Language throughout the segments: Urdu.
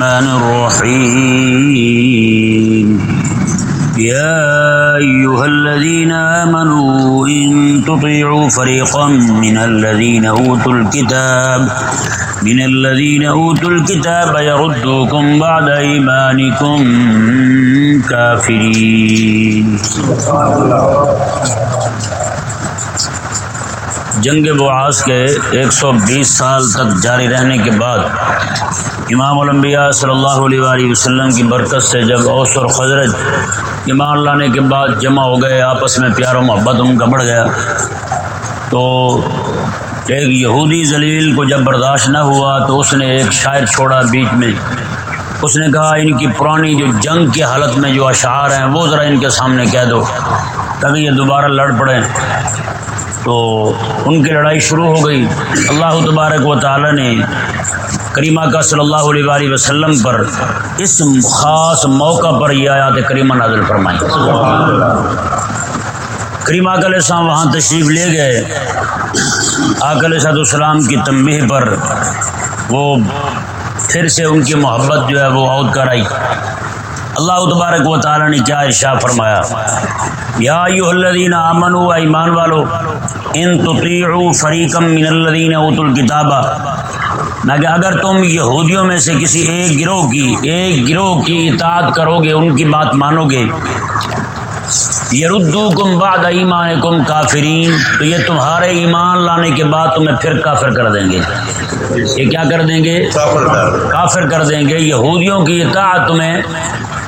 الرحمن الرحيم. يا أيها الذين آمنوا إن تطيعوا فريقا من الذين أوتوا الكتاب، من الذين أوتوا الكتاب يردوكم بعد إيمانكم كافرين. جنگ بعاص کے ایک سو بیس سال تک جاری رہنے کے بعد امام الانبیاء صلی اللہ علیہ وآلہ وسلم کی برکت سے جب اوس اور خزرت ایمان لانے کے بعد جمع ہو گئے، آپس میں پیار و محبت ان کا بڑھ گیا۔ تو ایک یہودی ذلیل کو جب برداشت نہ ہوا تو اس نے ایک شاعر چھوڑا بیچ میں۔ اس نے کہا، ان کی پرانی جو جنگ کی حالت میں جو اشعار ہیں، وہ ذرا ان کے سامنے کہہ دو۔ تاکہ یہ دوبارہ لڑ پڑیں تو ان کی لڑائی شروع ہو گئی۔ اللہ تبارک و تعالی نے کریمہ کا صلی اللہ علیہ وآلہ وسلم پر اس خاص موقع پر یہ آیات کریمہ نازل فرمائی کریمہ علیہ السلام وہاں تشریف لے گئے۔ آکل صد السلام کی تنبیہ پر وہ پھر سے ان کی محبت جو ہے وہ عود کر آئی۔ اللہ تبارک و تعالی نے کیا ارشا فرمایا۔ یا الذین آمنوا ایمان والو، ان تطیعوا فریقا من الذین اوتوا الکتابہ نہ کہ اگر تم یہودیوں میں سے کسی ایک گروہ کی ایک گروہ کی اطاعت کرو گے ان کی بات مانو گے۔ یردو کم بعد ایمان کم کافرین تو یہ تمہارے ایمان لانے کے بعد تمہیں پھر کافر کر دیں گے۔ یہ کیا کر دیں گے۔ کافر کر دیں گے۔ یہودیوں کی اطاعت تمہیں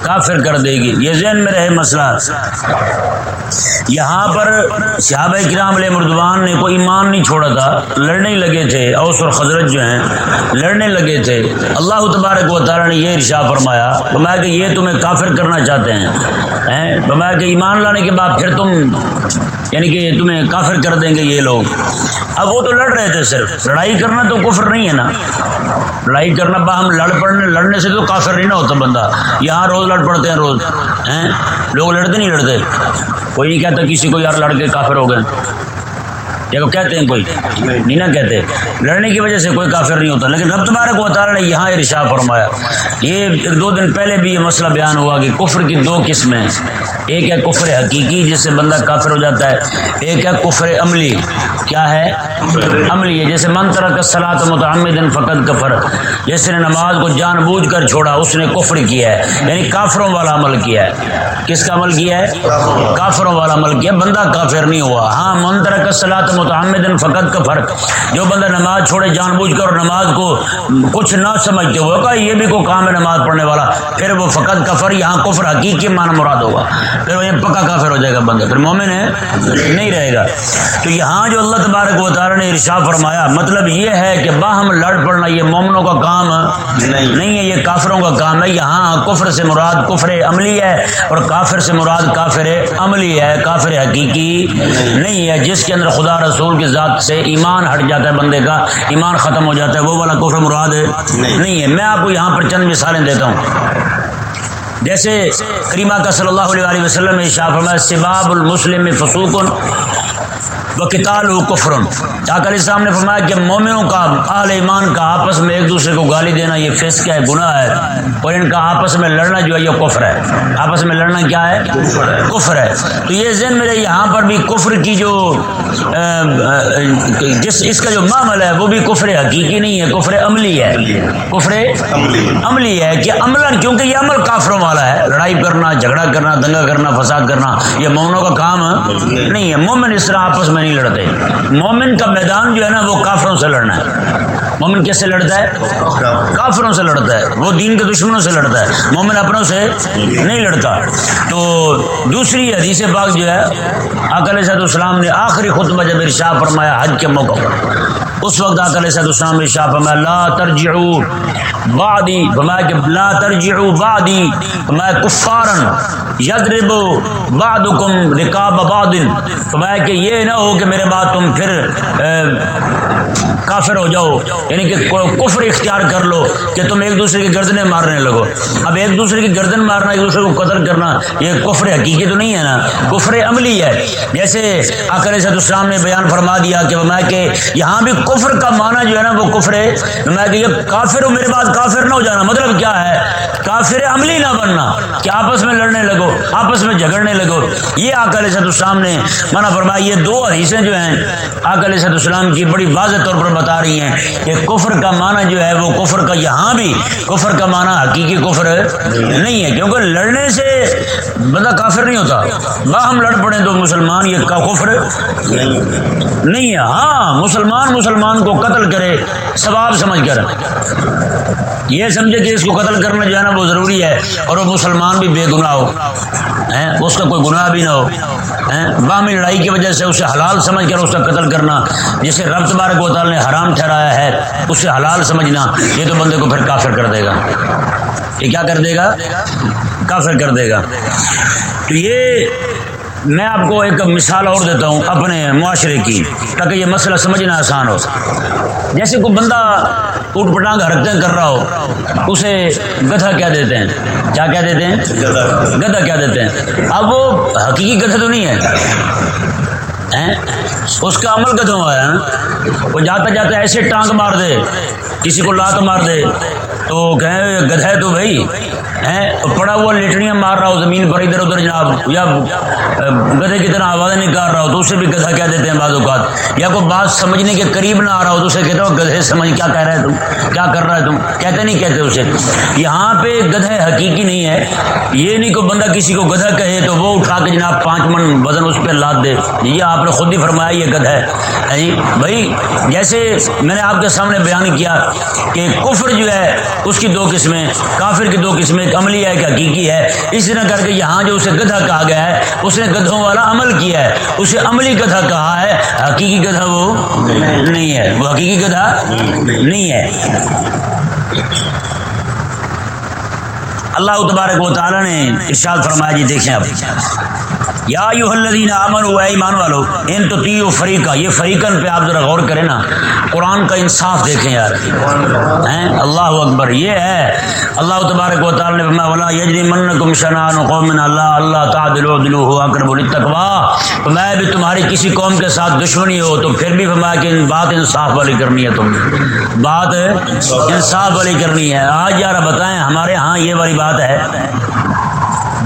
کافر کر دے گی۔ یہ ذہن میں رہے مسئلہ۔ یہاں پر صحابہ کرام علیہ مردوان نے کوئی ایمان نہیں چھوڑا تھا۔ لڑنے لگے تھے۔ اوس اور خضرت جو ہیں، لڑنے لگے تھے۔ اللہ تبارک و تعالیٰ نے یہ ارشا فرمایا فرمایا کہ یہ تمہیں کافر کرنا چاہتے ہیں؟ فرمایا کہ ایمان لانے کے بعد پھر تم یعنی کہ تمہیں کافر کر دیں گے یہ لوگ۔ اب وہ تو لڑ رہے تھے صرف۔ لڑائی کرنا تو کفر نہیں ہے نا۔ لڑائی کرنا باہم لڑ پڑنے، لڑنے سے تو کافر نہیں نہ ہوتا بندہ۔ یہاں روز لڑ پڑتے ہیں روز۔ ہیں؟ لوگ لڑتے نہیں لڑتے۔ کوئی نہیں کہتا کسی کو یار لڑ کے کافر ہو گئے۔ یا کہتے ہیں کوئی؟ نہیں نہ کہتے۔ لڑنے کی وجہ سے کوئی کافر نہیں ہوتا۔ لیکن رب تبارک و تعالیٰ نے یہاں ارشا فرمایا۔ یہ ایک دو دن پہلے بھی یہ مسئلہ بیان ہوا کہ کفر کی دو قسمیں ایک ہے کفر حقیقی، جس سے بندہ کافر ہو جاتا ہے۔ ایک ہے کفر عملی۔ کیا ہے؟ عملی ہے۔ جیسے من کا سلاط متعمد فقط کفر۔ جس نے نماز کو جان بوجھ کر چھوڑا، اس نے کفر کیا ہے۔ یعنی کافروں والا عمل کیا ہے۔ کس کا عمل کیا ہے؟ کافروں والا عمل کیا بندہ کافر نہیں ہوا۔ ہاں من کا سلاط متعمد فقط کا فرق۔ جو بندہ نماز چھوڑے جان بوجھ کر اور نماز کو کچھ نہ سمجھتے ہوئے کہا یہ بھی کوئی کام ہے نماز پڑھنے والا۔ پھر وہ فقط کفر یہاں کفر حقیقی معنی مراد ہوگا۔ پھر وہ یہ پکا کافر ہو جائے گا بندہ۔ پھر مومن ہے نہیں رہے گا۔ تو یہاں جو اللہ تبارک و تعالی نے ارشا فرمایا مطلب یہ ہے کہ باہم لڑ پڑنا یہ مومنوں کا کام نہیں۔ ہے یہ کافروں کا کام ہے۔ یہاں کفر سے مراد کفر عملی ہے اور کافر سے مراد کافر عملی ہے کافر حقیقی نہیں ہے۔ جس کے اندر خدا رسول کی ذات سے ایمان ہٹ جاتا ہے بندے کا ایمان ختم ہو جاتا ہے وہ والا کفر مراد ہے۔ نہیں۔ ہے۔ میں آپ کو یہاں پر چند مثالیں دیتا ہوں۔ جیسے کریمہ کا صلی اللہ علیہ وسلم شاہ فرمایا سباب المسلم فسوق۔ وہ کتال و کفرن چاکر اسلام نے فرمایا کہ مومنوں کا اہل ایمان کا آپس میں ایک دوسرے کو گالی دینا یہ فسق ہے گناہ ہے۔ اور ان کا آپس میں لڑنا جو ہے یہ کفر ہے۔ آپس میں لڑنا کیا ہے؟ کفر ہے۔ تو یہ ذہن میرے یہاں پر بھی کفر کی جو جس اس کا جو معاملہ ہے وہ بھی کفر حقیقی نہیں ہے کفر عملی ہے۔ کفر عملی۔ ہے کہ عمل کیونکہ یہ عمل کافروں والا ہے۔ لڑائی کرنا جھگڑا کرنا دنگا کرنا فساد کرنا یہ مومنوں کا کام نہیں ہے۔ مومن اس طرح آپس میں نہیں لڑتے۔ مومن کا میدان جو ہے نا وہ کافروں سے لڑنا ہے۔ مومن کیسے لڑتا ہے؟ کافروں سے لڑتا ہے۔ وہ دین کے دشمنوں سے لڑتا ہے۔ مومن اپنوں سے نہیں لڑتا۔ تو دوسری حدیث پاک جو ہے اکل صد السلام نے آخری خطبہ جب ارشا فرمایا حج کے موقع پر۔ اس وقت اکل صد السلام نے ارشا فرمایا، لا ترجعو بعدی۔ فرمایا کہ لا ترجعو بعدی۔ فرمایا کفارن۔ یضرب بعدکم رکاب بعد فرمایا کہ یہ نہ ہو کہ میرے بعد تم پھر کافر ہو جاؤ یعنی کہ کفر اختیار کر لو کہ تم ایک دوسرے کی گردنیں مارنے لگو۔ اب ایک دوسرے کی گردن مارنا، ایک دوسرے کو قتل کرنا، یہ کفر حقیقی تو نہیں ہے نا؟ کفر عملی ہے۔ جیسے اکر صد اسلام نے بیان فرما دیا کہ میں کہ یہاں بھی کفر کا معنی جو ہے نا وہ کفر ہے۔ میں کہ یہ کافر ہو، میرے بعد کافر نہ ہو جانا مطلب کیا ہے؟ کافر عملی نہ بننا، کہ آپس میں لڑنے لگو، آپس میں جھگڑنے لگو۔ یہ آکر صد اسلام نے منع فرمایا۔ یہ دو حدیثیں جو ہیں آکر صد اسلام کی بڑی واضح واضح طور پر بتا رہی ہیں کہ کفر کا معنی جو ہے وہ کفر کا یہاں بھی، کفر کا معنی حقیقی کفر نہیں ہے۔ کیونکہ لڑنے سے بندہ کافر نہیں ہوتا۔ نہ ہم لڑ پڑے تو مسلمان یہ کفر نہیں ہے۔ ہاں مسلمان مسلمان کو قتل کرے، ثواب سمجھ کر۔ یہ سمجھے کہ اس کو قتل کرنا جو ہے نا وہ ضروری ہے اور وہ مسلمان بھی بے گناہ ہو۔ اس کا کوئی گناہ بھی نہ ہو۔ باہمی لڑائی کی وجہ سے اسے حلال سمجھ کر اس کا قتل کرنا، جسے رب تبارک و تعالی نے حرام ٹھہرایا ہے، اسے حلال سمجھنا، یہ تو بندے کو پھر کافر کر دے گا۔ یہ کیا کر دے گا؟ کافر کر دے گا۔ تو یہ میں آپ کو ایک مثال اور دیتا ہوں اپنے معاشرے کی، تاکہ یہ مسئلہ سمجھنا آسان ہو۔ جیسے کوئی بندہ اٹھ پٹانگ حرکتیں کر رہا ہو، اسے گدھا کیا دیتے ہیں؟ کیا کیا دیتے ہیں؟ گدھا کیا دیتے ہیں؟ اب وہ حقیقی گدھا تو نہیں ہے۔ اس کا عمل گدھوں ہوا ہے۔ وہ جاتا جاتا ایسے ٹانگ مار دے، کسی کو لات مار دے، تو کہیں گدھا ہے تو بھائی۔ پڑا ہوا لیٹڑیاں مار رہا ہو، زمین پر ادھر ادھر جناب، یا گدھے کی طرح آوازیں نکال رہا ہو، تو اسے بھی گدھا کہہ دیتے ہیں بعض اوقات۔ یا کوئی بات سمجھنے کے قریب نہ آ رہا ہو، تو اسے کہتے ہو، گدھے سمجھ، کیا کہہ رہا ہے تم؟ کیا کر رہا ہے تم؟ کہتے نہیں کہتے اسے۔ یہاں پہ گدھے حقیقی نہیں ہے۔ یہ نہیں کوئی بندہ کسی کو گدھا کہے تو وہ اٹھا کے جناب پانچ من وزن اس پہ لاد دے۔ یہ آپ نے خود ہی فرمایا، یہ گدھا ہے جی؟ بھائی، جیسے میں نے آپ کے سامنے بیان کیا کہ کفر جو ہے، اس کی دو قسمیں، کافر کی دو قسمیں ایک عملی ہے، ایک حقیقی ہے۔ اس طرح کر کے یہاں جو اسے گدھا کہا گیا ہے، اس نے گدھوں والا عمل کیا ہے۔ اسے عملی گدھا کہا ہے۔ حقیقی گدھا وہ نہیں ہے۔ وہ حقیقی گدھا نہیں ہے۔ اللہ تبارک و تعالیٰ نے ارشاد فرمایا جی دیکھیں اب یا یو الذین آمنوا، اے ایمان والو، ان تو تیو فریقہ، یہ فریقن پہ آپ ذرا غور کریں نا، قرآن کا انصاف دیکھیں یار۔ ہیں؟ اللہ اکبر، یہ ہے۔ اللہ تبارک و تعالی نے فرمایا، ولا یجرمنکم شنان قوم اللہ اللہ تعدلوا دلوا هو اقرب للتقوى۔ تو میں بھی تمہاری کسی قوم کے ساتھ دشمنی ہو، تو پھر بھی فرمایا کہ بات انصاف والی کرنی ہے تم بات انصاف والی کرنی ہے۔ آج یار بتائیں، ہمارے ہاں یہ والی بات ہے۔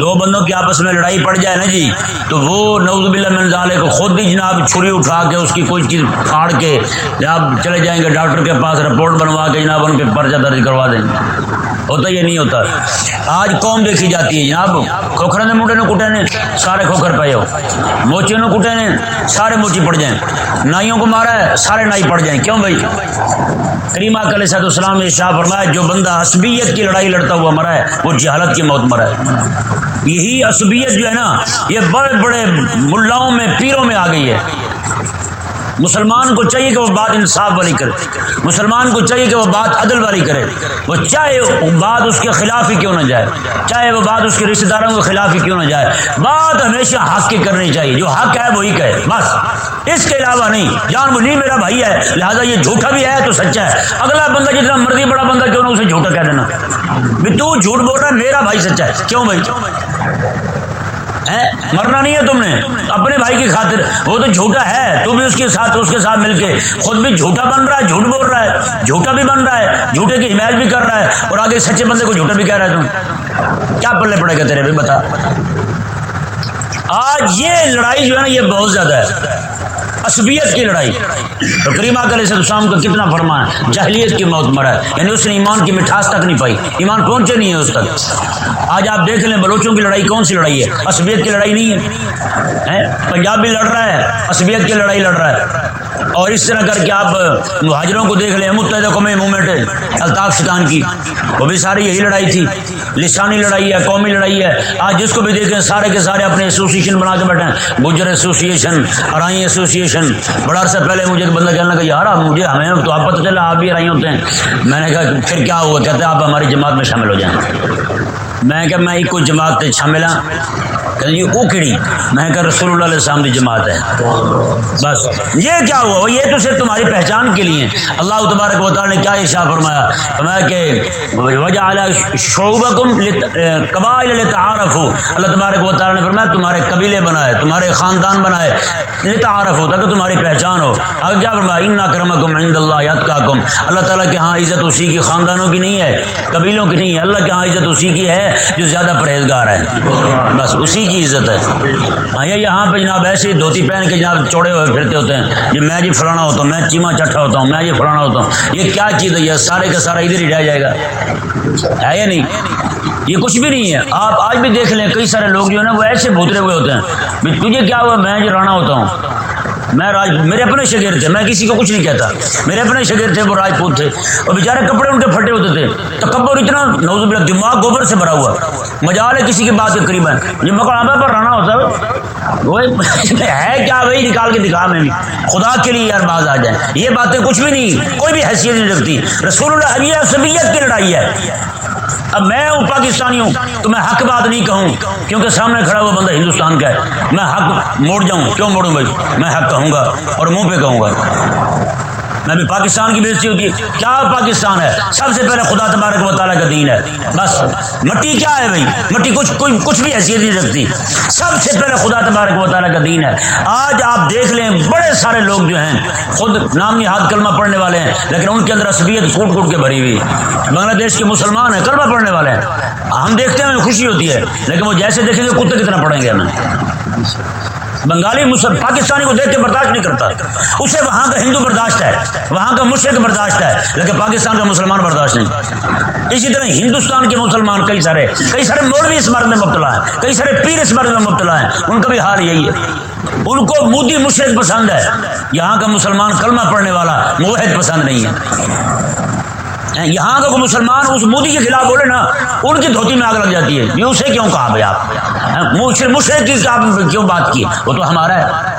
دو بندوں کی آپس میں لڑائی پڑ جائے نا جی تو وہ نوز باللہ من ظالے کو خود ہی جناب چھری اٹھا کے اس کی کوئی چیز پھاڑ کے جناب چلے جائیں گے ڈاکٹر کے پاس، رپورٹ بنوا کے جناب ان پہ پرچہ درج کروا دیں گے۔ ہوتا یہ نہیں ہوتا۔ آج قوم دیکھی جاتی ہے جناب کھوکھر نے، موٹے نے، کٹے نے، سارے کھوکھر پے ہو۔ موچیوں نے، کٹے نے، سارے موچی پڑ جائیں۔ نائیوں کو مارا ہے، سارے نائی پڑ جائیں۔ کیوں بھائی؟ کریمہ کل صد السلام نے شاہ فرمایا، جو بندہ عصبیت کی لڑائی لڑتا ہوا مرا ہے، وہ جہالت کی موت مرا ہے۔ یہی عصبیت جو ہے نا، یہ بڑے بڑے ملاؤں میں، پیروں میں آ گئی ہے۔ مسلمان کو چاہیے کہ وہ بات انصاف والی کرے، مسلمان کو چاہیے کہ وہ بات عدل والی کرے۔ وہ چاہے بات اس کے خلاف ہی کیوں نہ جائے، چاہے وہ بات اس کے رشتے داروں کے خلاف ہی کیوں نہ جائے۔ بات ہمیشہ حق کی کرنی چاہیے، جو حق ہے وہی کہے، بس۔ اس کے علاوہ نہیں، جان وہ نہیں، میرا بھائی ہے، لہٰذا یہ جھوٹا بھی ہے تو سچا ہے۔ اگلا بندہ جتنا مرضی بڑا بندہ کیوں نہ اسے جھوٹا کہہ دینا۔ تو جھوٹ بول رہا ہے، میرا بھائی سچا ہے۔ کیوں بھائی؟ مرنا نہیں ہے تم نے؟ اپنے بھائی کی خاطر۔ وہ تو جھوٹا ہے، تو بھی اس کے ساتھ اس کے ساتھ مل کے۔ خود بھی جھوٹا بن رہا ہے، جھوٹ بول رہا ہے۔ جھوٹا بھی بن رہا ہے، جھوٹے کی حمایت بھی کر رہا ہے۔ اور آگے سچے بندے کو جھوٹا بھی کہہ رہا ہے تم۔ کیا پلے پڑے گا تیرے بھی؟ بتا۔ آج یہ لڑائی جو ہے نا، یہ بہت زیادہ ہے۔ عصبیت کی لڑائی۔ تو کریمہ سے السلام کا کتنا فرما ہے؟ جہلیت کی موت مرا ہے۔ یعنی اس نے ایمان کی مٹھاس تک نہیں پائی۔ ایمان پہنچے نہیں ہے اس تک۔ آج آپ دیکھ لیں بلوچوں کی لڑائی کون سی لڑائی ہے؟ عصبیت کی لڑائی نہیں ہے۔ پنجاب بھی لڑ رہا ہے، عصبیت کی لڑائی لڑ رہا ہے۔ اور اس طرح کر کے آپ مہاجروں کو دیکھ لیں، متحدہ قومی موومنٹ، الطاف شیطان کی۔ وہ بھی ساری یہی لڑائی تھی۔ لسانی لڑائی ہے، قومی لڑائی ہے۔ آج جس کو بھی دیکھیں، سارے کے سارے اپنے ایسوسیشن بنا کے بیٹھے گجر ایسوسیشن ارائی ایسوسیشن بڑا عرصہ پہلے مجھے ایک بندہ کہنے لگا، یار مجھے، ہمیں تو آپ پتہ چلا، آپ بھی ارائی ہوتے ہیں۔ میں نے کہا، پھر کیا ہوا؟ کہتے ہیں، آپ ہماری جماعت میں شامل ہو جائیں۔ میں کہ میں ایک جماعت تے شامل ہاں کہ جی وہ کیڑی؟ میں کہ رسول اللہ علیہ السلام کی جماعت ہے۔ بس۔ یہ کیا ہوا؟ یہ تو صرف تمہاری پہچان کے لیے۔ اللہ تبارک و تعالی نے کیا ارشاد فرمایا؟ فرمایا کہ وجہ اعلی شعوبکم قبائل لتعارفوا۔ اللہ تبارک و تعالی نے فرمایا، تمہارے قبیلے بنائے، تمہارے خاندان بنائے لتعارف ہوتا کہ تمہاری پہچان ہو۔ اگر کیا فرمایا؟ ان اکرمکم عند اللہ یتقاکم۔ اللہ تعالی کے ہاں عزت اسی کی خاندانوں کی نہیں ہے، قبیلوں کی نہیں ہے۔ اللہ کے ہاں عزت اسی کی ہے۔ ہے جو زیادہ پرہیزگار ہے بس اسی کی عزت ہے۔ ہاں یہاں پہ جناب ایسے دھوتی پہن کے جناب چوڑے ہوئے پھرتے ہوتے ہیں جی میں جی فلانا ہوتا ہوں، میں چیما چٹھا ہوتا ہوں، میں یہ فلانا ہوتا ہوں۔ یہ کیا چیز ہے؟ یہ سارے کا سارا ادھر ہی رہ جائے گا۔ ہے یا نہیں؟ یہ کچھ بھی نہیں ہے۔ آپ آج بھی دیکھ لیں، کئی سارے لوگ جو ہے نا، وہ ایسے بھوترے ہوئے ہوتے ہیں۔ تجھے کیا ہوا؟ میں جو رانا ہوتا ہوں۔ میں راج میرے اپنے شگیر تھے، میں کسی کو کچھ نہیں کہتا۔ میرے اپنے شگیر تھے، وہ راجپوت تھے۔ اور بیچارے کپڑے ان کے پھٹے ہوتے تھے۔ تو اتنا نوز بلا دماغ گوبر سے بھرا ہوا۔ مجال ہے کسی کی بات کے قریب ہے۔ یہ مقام پر رہنا ہوتا ہے۔ وہ ہے کیا وہی نکال کے دکھا میں خدا کے لیے یار باز آ جائے۔ یہ باتیں کچھ بھی نہیں، کوئی بھی حیثیت نہیں رکھتی۔ رسول اللہ سبیت کی لڑائی ہے۔ اب میں ہوں پاکستانی ہوں، تو میں حق بات نہیں کہوں، کیونکہ سامنے کھڑا ہوا بندہ ہندوستان کا ہے۔ میں حق موڑ جاؤں، کیوں موڑوں بھائی؟ میں حق کہوں گا اور منہ پہ کہوں گا۔ میں بھی پاکستان کی بےزتی ہوتی ہے کیا پاکستان ہے؟ سب سے پہلے خدا تبارک و تعالیٰ کا دین ہے۔ بس، مٹی کیا ہے بھائی؟ مٹی کچھ کچھ بھی حیثیت نہیں رکھتی۔ سب سے پہلے خدا تبارک و تعالیٰ کا دین ہے۔ آج آپ دیکھ لیں، بڑے سارے لوگ جو ہیں، خود نامی ہاتھ کلمہ پڑھنے والے ہیں، لیکن ان کے اندر اصبیت کوٹ کوٹ کے بھری ہوئی۔ بنگلہ دیش کے مسلمان ہیں، کلمہ پڑھنے والے ہیں۔ ہم دیکھتے ہیں، ہمیں خوشی ہوتی ہے، لیکن وہ جیسے دیکھیں گے، کتے کتنا پڑھیں گے ہمیں۔ بنگالی مسلم پاکستانی کو دیکھ کے برداشت نہیں کرتا۔ اسے وہاں کا ہندو برداشت ہے، وہاں کا مشرق برداشت ہے، لیکن پاکستان کا مسلمان برداشت نہیں۔ اسی طرح ہندوستان کے مسلمان کئی سارے کئی سارے مولوی اس مرد میں مبتلا ہیں، کئی سارے پیر اس مرد میں مبتلا ہیں۔ ان کا بھی حال یہی ہے۔ ان کو مودی مشرق پسند ہے۔ یہاں کا مسلمان کلمہ پڑھنے والا موحد پسند نہیں ہے۔ یہاں کا کوئی مسلمان اس مودی کے خلاف بولے نا، ان کی دھوتی میں آگ لگ جاتی ہے۔ یہ اسے کیوں کہا بھائی آپ؟ مشرق کی آپ کیوں بات کی؟ وہ تو ہمارا ہے۔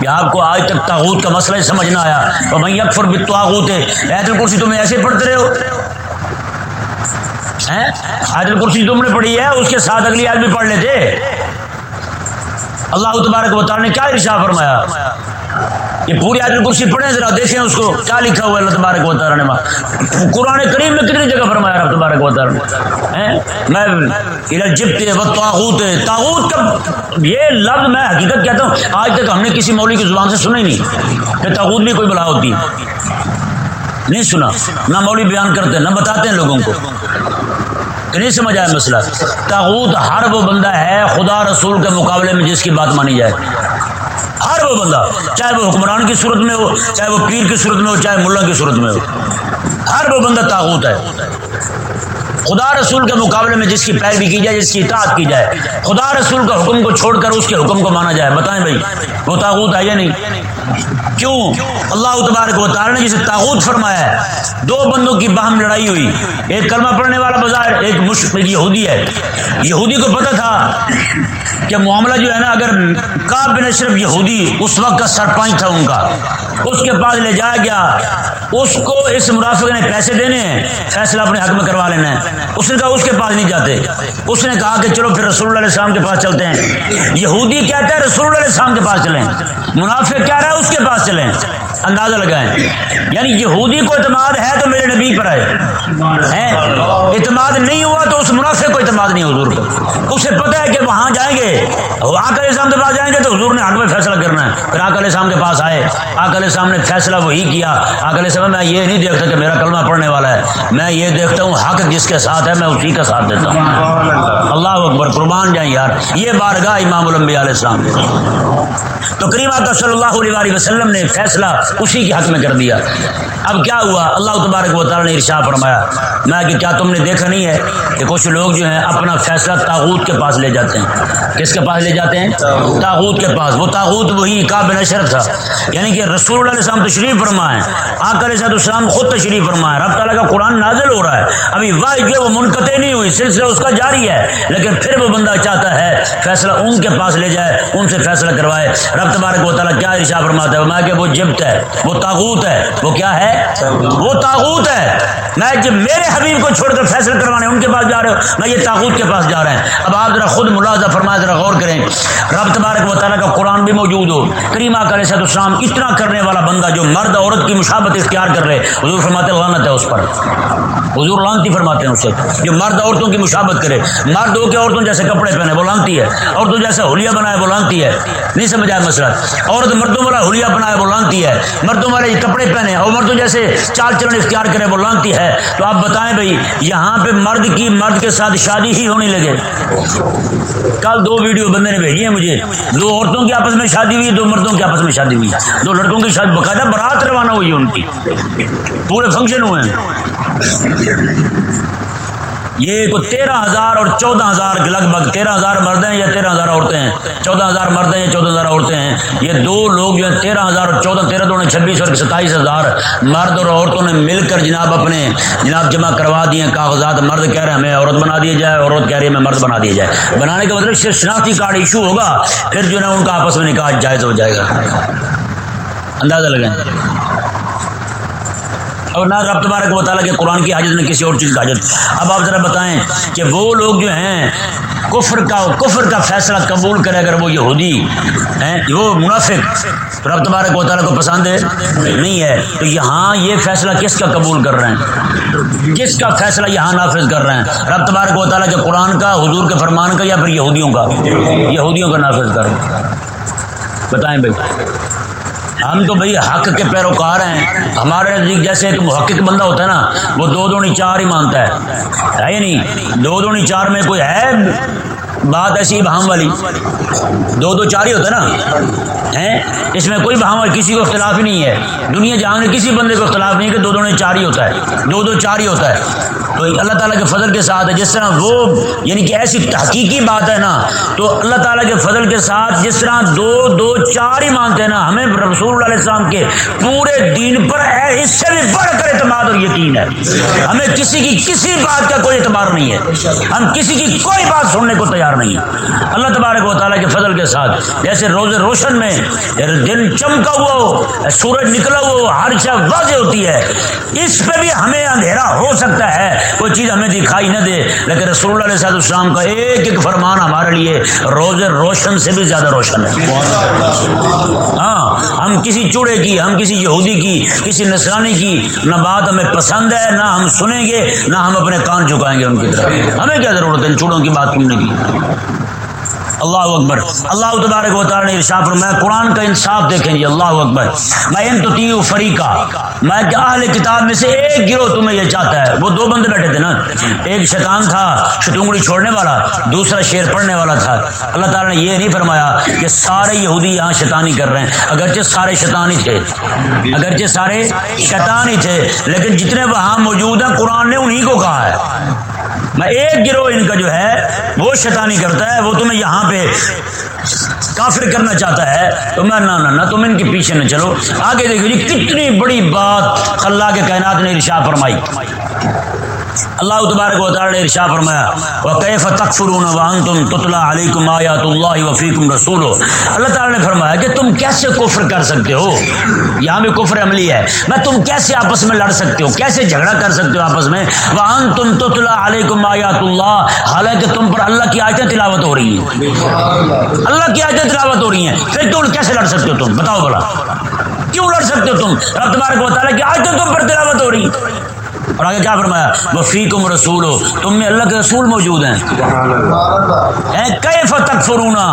کہ آپ کو آج تک تاغوت کا مسئلہ سمجھ نہ آیا۔ تو میں یکفر بتواغوت ہے ایت الکرسی تمہیں ایسے پڑھتے رہے ہو؟ آیت الکرسی تم نے پڑھی ہے، اس کے ساتھ اگلی آدمی پڑھ لیتے۔ اللہ تبارک و تعالی نے کیا ارشا فرمایا؟ یہ پوری آدمی کرسی پڑھیں ذرا، دیکھیں اس کو، کیا لکھا ہوا ہے اللہ تبارک و نے قرآن کریم میں کتنی جگہ فرمایا رب تبارک و نے؟ میں و تاغوت تاغوت کا یہ لفظ میں حقیقت کہتا ہوں، آج تک ہم نے کسی مولوی کی زبان سے سنا ہی نہیں، کہ تاغوت بھی کوئی بلا ہوتی نہیں سنا، نہ مولوی بیان کرتے، نہ بتاتے ہیں لوگوں کو۔ نہیں سمجھ آیا مسئلہ؟ تاغوت ہر وہ بندہ ہے، خدا رسول کے مقابلے میں جس کی بات مانی جائے۔ ہر وہ بندہ، چاہے وہ حکمران کی صورت میں ہو، چاہے وہ پیر کی صورت میں ہو، چاہے ملا کی صورت میں ہو، ہر وہ بندہ تاغوت ہے۔ خدا رسول کے مقابلے میں جس کی پیروی کی جائے، جس کی اطاعت کی جائے، خدا رسول کا حکم کو چھوڑ کر اس کے حکم کو مانا جائے۔ بتائیں بھائی وہ تاغوت ہے یا نہیں کیوں؟ اللہ تبارک و تعالی نے جسے تاغوت فرمایا ہے، دو بندوں کی باہم لڑائی ہوئی۔ ایک کلمہ پڑھنے والا بازار ایک مشق یہودی ہے۔ یہودی کو پتہ تھا کہ معاملہ جو ہے نا، اگر کاب بن اشرف یہودی، اس وقت کا سرپنچ تھا ان کا۔ اس کے پاس لے جایا گیا۔ اس کو اس مرافق نے پیسے دینے ہیں، فیصلہ اپنے حق میں کروا لینا ہے۔ اس نے کہا، اس کے پاس نہیں جاتے۔ اس نے کہا کہ چلو پھر رسول اللہ علیہ السلام کے پاس چلتے ہیں۔ یہودی کہتا ہے، رسول اللہ علیہ السلام کے پاس چلیں منافع کیا رہا ہے اس کے پاس چلیں۔ اندازہ لگائیں۔ یعنی یہودی کو اعتماد ہے تو میرے نبی پر ہے۔ اعتماد نہیں ہوا تو اس منافع کو اعتماد نہیں حضور کو اسے پتہ ہے کہ وہاں جائیں گے۔ آکر اسلام کے پاس جائیں گے تو حضور نے حق میں فیصلہ کرنا ہے۔ پھر آکر اسلام کے پاس آئے۔ آکر اسلام نے فیصلہ وہی کیا۔ آکر اسلام میں یہ نہیں دیکھتا کہ میرا کلمہ پڑھنے والا ہے۔ میں یہ دیکھتا ہوں حق جس کے ساتھ ہے، میں اسی کا ساتھ دیتا ہوں۔ اللہ اکبر، قربان جائیں یار۔ یہ بارگاہ امام الانبیاء علیہ السلام۔ تو کریم آقا صلی اللہ علیہ وسلم نے فیصلہ اسی کے حق میں کر دیا۔ اب کیا ہوا؟ اللہ تبارک و تعالیٰ نے ارشا فرمایا، میں کہ کیا تم نے دیکھا نہیں ہے کہ کچھ لوگ جو ہیں اپنا فیصلہ تاغوت کے پاس لے جاتے ہیں۔ کس کے پاس لے جاتے ہیں؟ تاغوت کے پاس۔ وہ تاغوت وہی کابل اشرف تھا۔ یعنی کہ رسول اللہ علیہ السلام تشریف فرمائے آکر علیہ السلام خود تشریف فرمائے۔ رب تعالیٰ کا قرآن نازل ہو رہا ہے۔ ابھی واہ جو وہ منقطع نہیں ہوئی، سلسلہ اس کا جاری ہے۔ لیکن پھر وہ بندہ چاہتا ہے فیصلہ ان کے پاس لے جائے، ان سے فیصلہ کروائے۔ رب رب تبارک و تعالیٰ کیا ارشا فرماتا ہے؟ میں کہ وہ جبت ہے، وہ تاغوت ہے۔ وہ کیا ہے؟ وہ تاغوت ہے۔ میں جب میرے حبیب کو چھوڑ کر فیصلہ کروانے ان کے پاس جا رہے ہو میں یہ تاغوت کے پاس جا رہے ہیں اب آپ ذرا خود ملازہ فرمائے ذرا غور کریں۔ رب تبارک و تعالیٰ کا قرآن بھی موجود ہو۔ کریمہ کا صد السلام اتنا کرنے والا بندہ جو مرد عورت کی مشابت اختیار کر رہے، حضور فرماتے لانت ہے اس پر۔ حضور لانتی فرماتے ہیں اسے۔ جو مرد عورتوں کی مشابت کرے مرد ہو کے عورتوں جیسے کپڑے پہنے، وہ لانتی ہے۔ عورتوں جیسے ہولیا بنائے، وہ لانتی ہے۔ نہیں سمجھ آئے مسئلہ عورت مردوں والا ہولیا بنائے وہ لانتی ہے۔ مردوں والے کپڑے پہنے اور مردوں جیسے چال چلن اختیار کرے وہ لانتی ہے۔ تو آپ بتائیں بھائی، یہاں پہ مرد کی مرد کے ساتھ شادی ہی ہونی لگے۔ کل دو ویڈیو بندے نے بھیجی ہے مجھے۔ دو عورتوں کی آپس میں شادی ہوئی، دو مردوں کی آپس میں شادی ہوئی۔ دو لڑکوں کی شادی، باقاعدہ برات روانہ ہوئی ان کی۔ پورے فنکشن ہوئے ہیں۔ یہ کو تیرہ ہزار اور چودہ ہزار کے لگ بھگ تیرہ ہزار مرد ہیں یا تیرہ ہزار عورتیں ہیں؟ چودہ ہزار مرد ہیں یا چودہ ہزار عورتیں ہیں؟ یہ دو لوگ جو ہیں، تیرہ ہزار اور چودہ، تیرہ دو چھبیس اور ستائیس ہزار مرد اور عورتوں نے مل کر جناب اپنے، جناب جمع کروا دیے کاغذات مرد کہہ رہے ہیں، ہمیں عورت بنا دیا جائے، عورت کہہ رہی ہے، ہمیں مرد بنا دیا جائے۔ بنانے کا مطلب صرف شناختی کارڈ ایشو ہوگا، پھر جو ہے ان کا آپس میں نکاح جائز ہو جائے گا۔ اندازہ لگائیں۔ اور نہ رب تبارک و تعالیٰ کے قرآن کی حاجت نہ کسی اور چیز کی حاجت۔ اب آپ ذرا بتائیں کہ وہ لوگ جو ہیں، کفر کا کفر کا فیصلہ قبول کرے اگر وہ یہودی ہیں، وہ منافق رب تبارک و تعالیٰ کو پسند ہے؟ نہیں ہے۔ تو یہاں یہ فیصلہ کس کا قبول کر رہے ہیں؟ کس کا فیصلہ یہاں نافذ کر رہے ہیں؟ رب تبارک و تعالیٰ کے قرآن کا، حضور کے فرمان کا یا پھر یہودیوں کا؟ یہودیوں کا نافذ کر رہے ہیں۔ بتائیں بھائی۔ ہم تو بھائی حق کے پیروکار ہیں۔ ہمارے نزدیک جیسے ایک محقق بندہ ہوتا ہے نا، وہ دو دونی چار ہی مانتا ہے۔ ہے نہیں؟ دو دونی چار میں کوئی ہے بات ایسی بہام والی؟ دو دو چار ہی ہوتا ہے نا۔ ہے اس میں کوئی بہام کسی کو اختلاف ہی نہیں ہے۔ دنیا جہاں میں کسی بندے کو اختلاف نہیں ہے کہ دو دونی چار ہی ہوتا ہے۔ دو دو چار ہی ہوتا ہے۔ تو اللہ تعالیٰ کے فضل کے ساتھ ہے۔ جس طرح وہ یعنی کہ ایسی حقیقی بات ہے نا، تو اللہ تعالیٰ کے فضل کے ساتھ جس طرح دو دو، چار ہی مانتے ہیں نا، ہمیں رسول اللہ علیہ السلام کے پورے دین پر ہے اس سے بھی بڑھ کر اعتماد اور یقین ہے۔ ہمیں کسی کی کسی بات کا کوئی اعتبار نہیں ہے۔ ہم کسی کی کوئی بات سننے کو تیار نہیں ہے اللہ تبارک و تعالیٰ کے فضل کے ساتھ جیسے روز روشن میں دن چمکا ہوا ہو، سورج نکلا ہوا ہو، ہر شاء واضح ہوتی ہے۔ اس پہ بھی ہمیں اندھیرا ہو سکتا ہے۔ کوئی چیز ہمیں دکھائی نہ دے، لیکن رسول اللہ علیہ صاحب السلام کا ایک ایک فرمان ہمارے لیے روز روشن سے بھی زیادہ روشن ہے۔ ہاں ہم کسی چوڑے کی، ہم کسی یہودی کی، کسی نسرانی کی نہ بات ہمیں پسند ہے، نہ ہم سنیں گے، نہ ہم اپنے کان چکائیں گے ان کی طرف۔ ہمیں کیا ضرورت ہے چوڑوں کی بات سننے کی؟ اللہ اکبر۔ اللہ تبارک و تعالی نے ارشاد فرمایا، قرآن کا انصاف دیکھیں جی اللہ اکبر۔ میں ان تو تیو فریقہ میں کہ اہل کتاب میں سے ایک گروہ تمہیں یہ چاہتا ہے۔ وہ دو بندے بیٹھے تھے نا۔ ایک شیطان تھا شتونگڑی چھوڑنے والا، دوسرا شیر پڑھنے والا تھا۔ اللہ تعالی نے یہ نہیں فرمایا کہ سارے یہودی یہاں شیطانی کر رہے ہیں۔ اگرچہ سارے شیطانی تھے، اگرچہ سارے شیطانی تھے، لیکن جتنے وہاں موجود ہیں، قرآن نے انہی کو کہا ہے۔ ایک گروہ ان کا جو ہے، وہ شیطانی کرتا ہے، وہ تمہیں یہاں پہ کافر کرنا چاہتا ہے۔ تو میں نہ نہ، تم ان کے پیچھے نہ چلو۔ آگے دیکھو جی کتنی بڑی بات اللہ کے کائنات نے ارشاد فرمائی۔ اللہ تبارک و تعالی نے ارشاد فرمایا وکیف تکفرون وانتم تتلا علیکم آیات اللہ وفیکم رسول اللہ تعالی نے فرمایا کہ تم کیسے کفر کر سکتے ہو؟ یہاں بھی کفر عملی ہے۔ میں تم کیسے آپس میں لڑ سکتے ہو؟ کیسے جھگڑا کر سکتے ہو آپس میں؟ وانتم تتلا علیکم آیات اللہ حالانکہ تم پر اللہ کی آیتیں تلاوت ہو رہی ہیں۔ اللہ کی آیتیں تلاوت ہو رہی ہیں۔ پھر تم کیسے لڑ سکتے ہو تم؟ بتاؤ بلا کیوں لڑ سکتے ہو تم؟ رب تبارک و تعالی کی آیتیں تم پر تلاوت ہو رہی ہیں۔ اور آگے کیا فرمایا؟ وفیکم رسول ہو تم میں اللہ کے رسول موجود ہیں۔ کیف تکفرونا